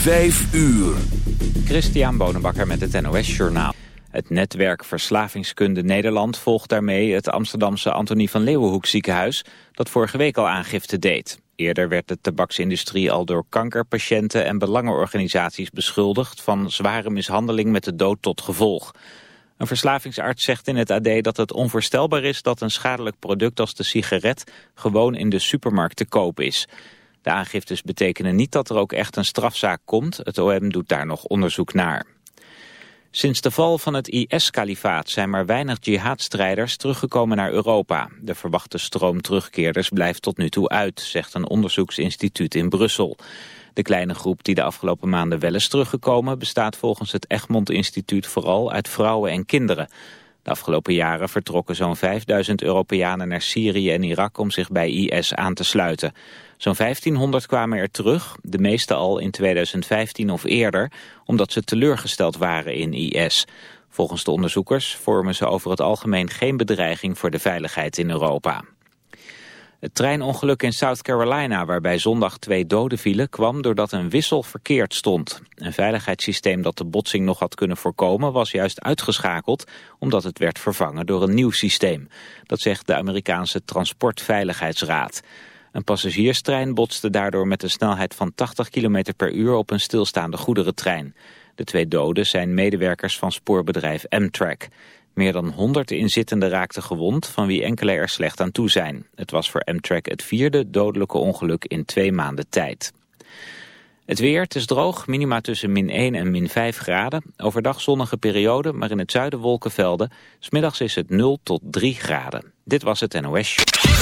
Vijf uur. Christian Bonenbakker met het NOS Journaal. Het netwerk Verslavingskunde Nederland volgt daarmee het Amsterdamse Antonie van Leeuwenhoek ziekenhuis... dat vorige week al aangifte deed. Eerder werd de tabaksindustrie al door kankerpatiënten en belangenorganisaties beschuldigd... van zware mishandeling met de dood tot gevolg. Een verslavingsarts zegt in het AD dat het onvoorstelbaar is dat een schadelijk product als de sigaret gewoon in de supermarkt te koop is. De aangiftes betekenen niet dat er ook echt een strafzaak komt. Het OM doet daar nog onderzoek naar. Sinds de val van het IS-kalifaat zijn maar weinig jihadstrijders teruggekomen naar Europa. De verwachte stroom terugkeerders blijft tot nu toe uit, zegt een onderzoeksinstituut in Brussel. De kleine groep die de afgelopen maanden wel is teruggekomen... bestaat volgens het Egmond Instituut vooral uit vrouwen en kinderen. De afgelopen jaren vertrokken zo'n 5000 Europeanen naar Syrië en Irak... om zich bij IS aan te sluiten. Zo'n 1500 kwamen er terug, de meeste al in 2015 of eerder... omdat ze teleurgesteld waren in IS... Volgens de onderzoekers vormen ze over het algemeen geen bedreiging voor de veiligheid in Europa. Het treinongeluk in South Carolina waarbij zondag twee doden vielen kwam doordat een wissel verkeerd stond. Een veiligheidssysteem dat de botsing nog had kunnen voorkomen was juist uitgeschakeld omdat het werd vervangen door een nieuw systeem. Dat zegt de Amerikaanse Transportveiligheidsraad. Een passagierstrein botste daardoor met een snelheid van 80 km per uur op een stilstaande goederentrein. De twee doden zijn medewerkers van spoorbedrijf Amtrak. Meer dan 100 inzittenden raakten gewond, van wie enkele er slecht aan toe zijn. Het was voor Amtrak het vierde dodelijke ongeluk in twee maanden tijd. Het weer, het is droog, minima tussen min 1 en min 5 graden. Overdag zonnige periode, maar in het zuiden wolkenvelden. Smiddags is het 0 tot 3 graden. Dit was het NOS.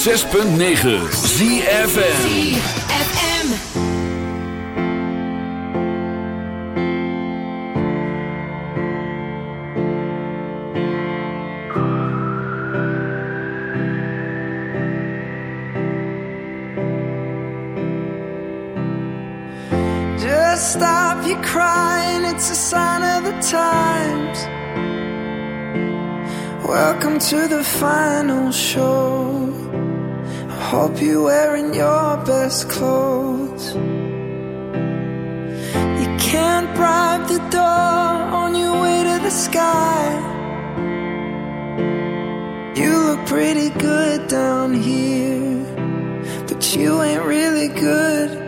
106.9 ZFM ZFM Just stop you crying It's a sign of the times. Welcome to the final show. Hope you're wearing your best clothes. You can't bribe the door on your way to the sky. You look pretty good down here, but you ain't really good.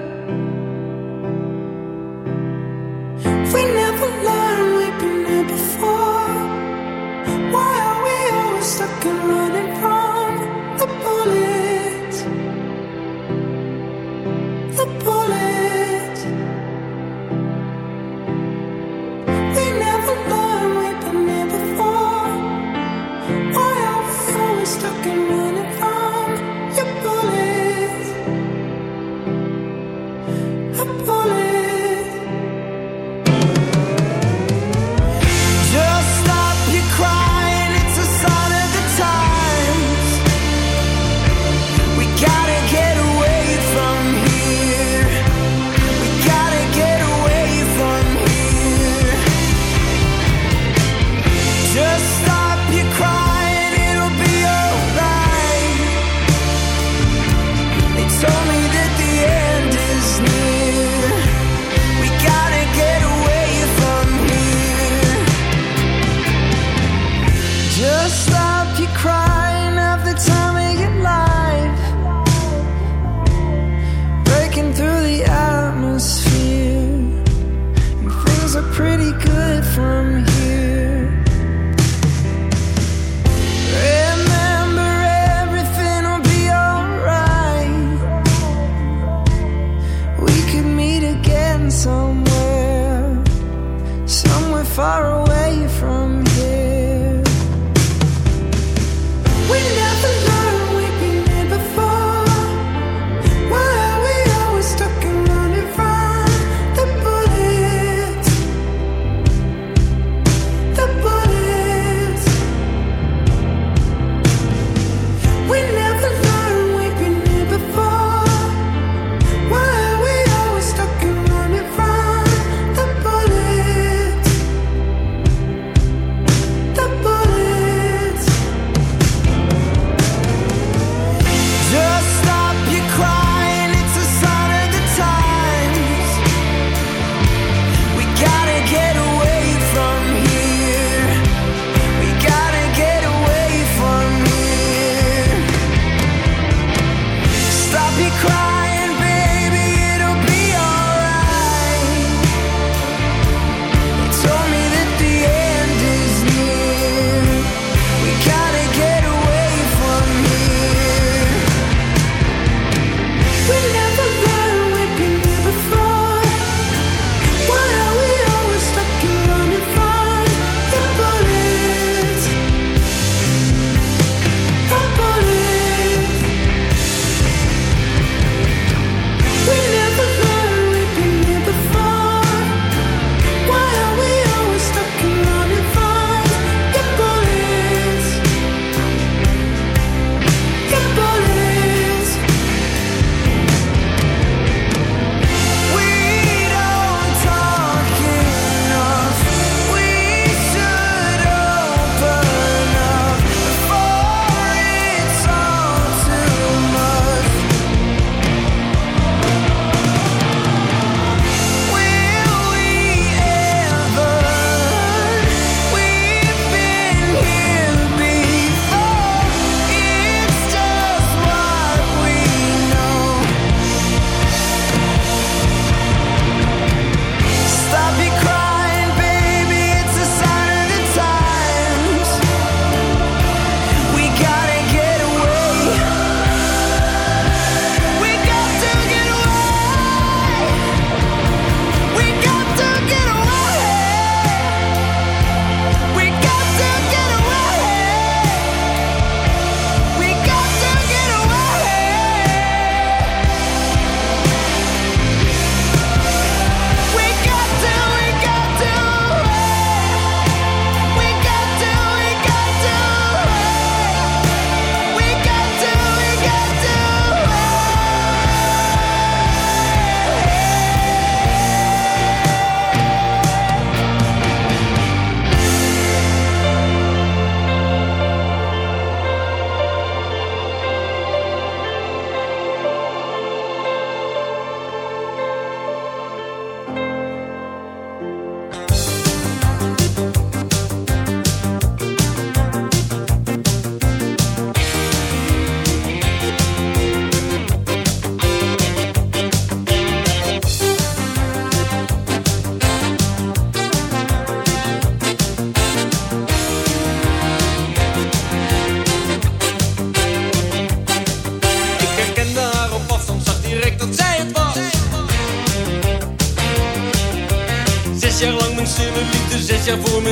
já vou me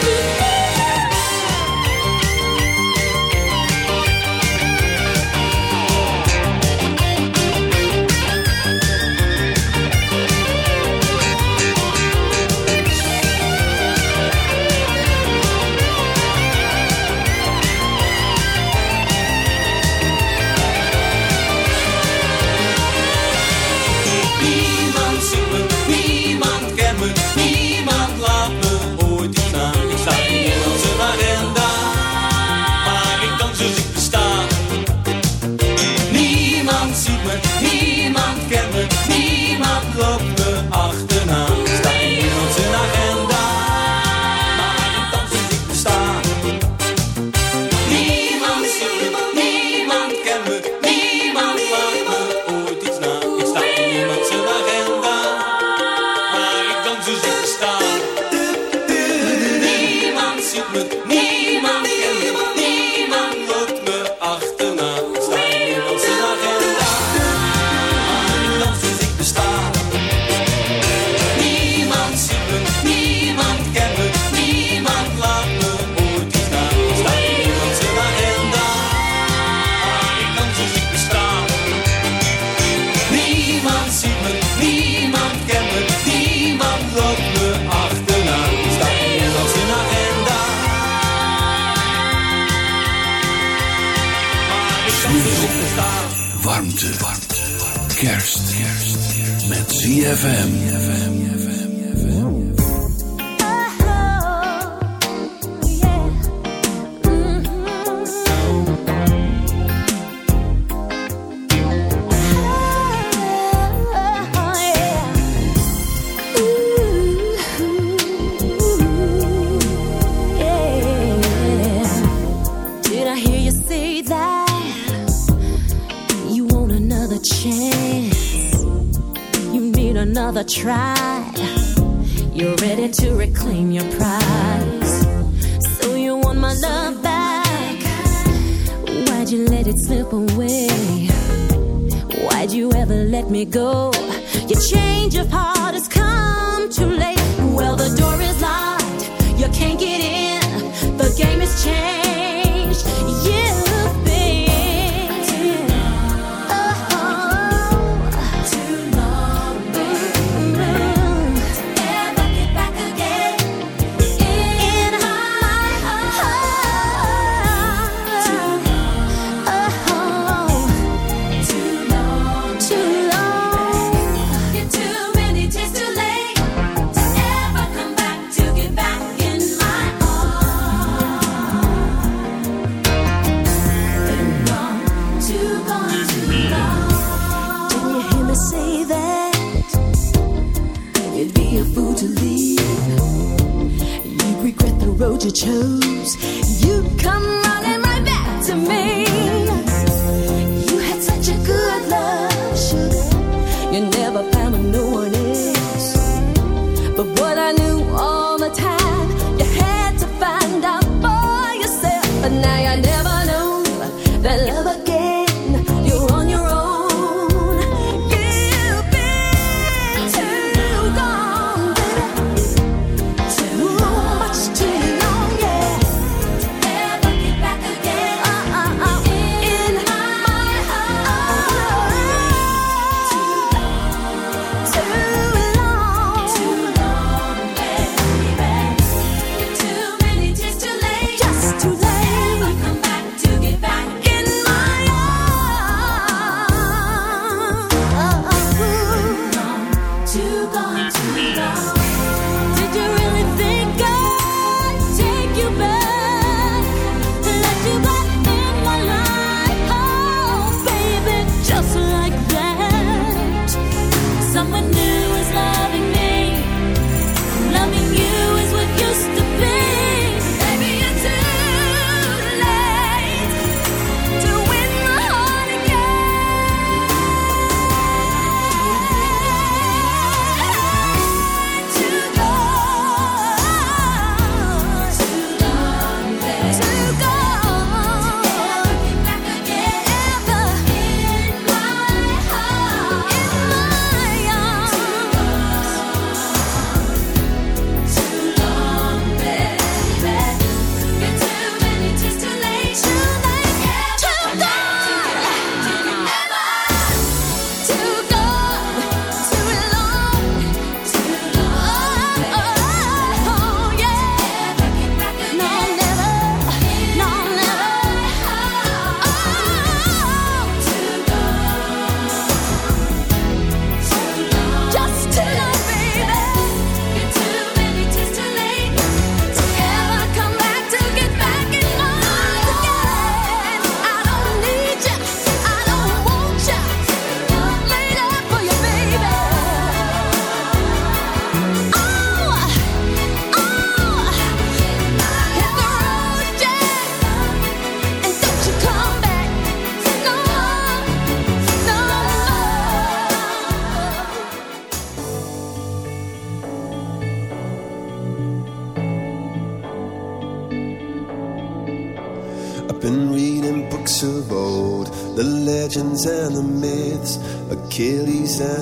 ZFM.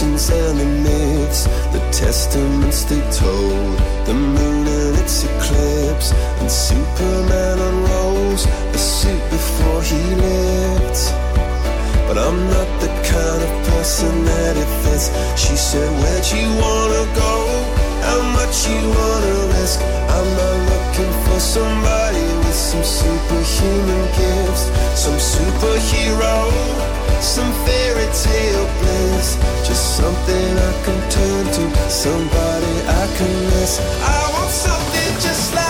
Legends and myths, the testaments they told, the moon and its eclipse, and Superman unrolls a suit before he lived. But I'm not the kind of person that it fits. She said, Where'd you wanna go? How much you wanna risk? I'm not somebody with some superhuman gifts, some superhero, some fairy tale bliss. Just something I can turn to, somebody I can miss. I want something just like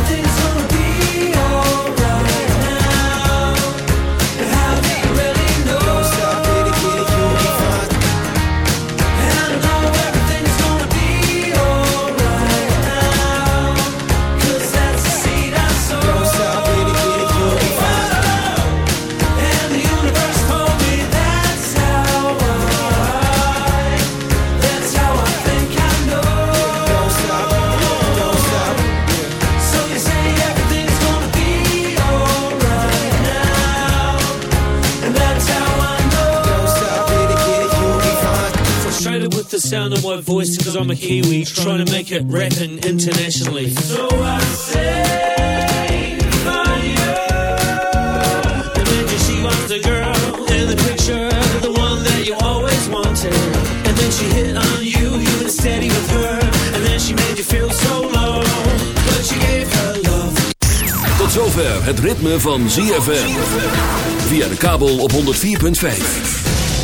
the sound of my voice because I'm a Kiwi, trying to make it rapping internationally. So I say the one that you always wanted. And then she hit on you, you were steady with her. And then she made you feel so low, but you gave her love. Tot zover het ritme van ZFM. Via de kabel op 104.5.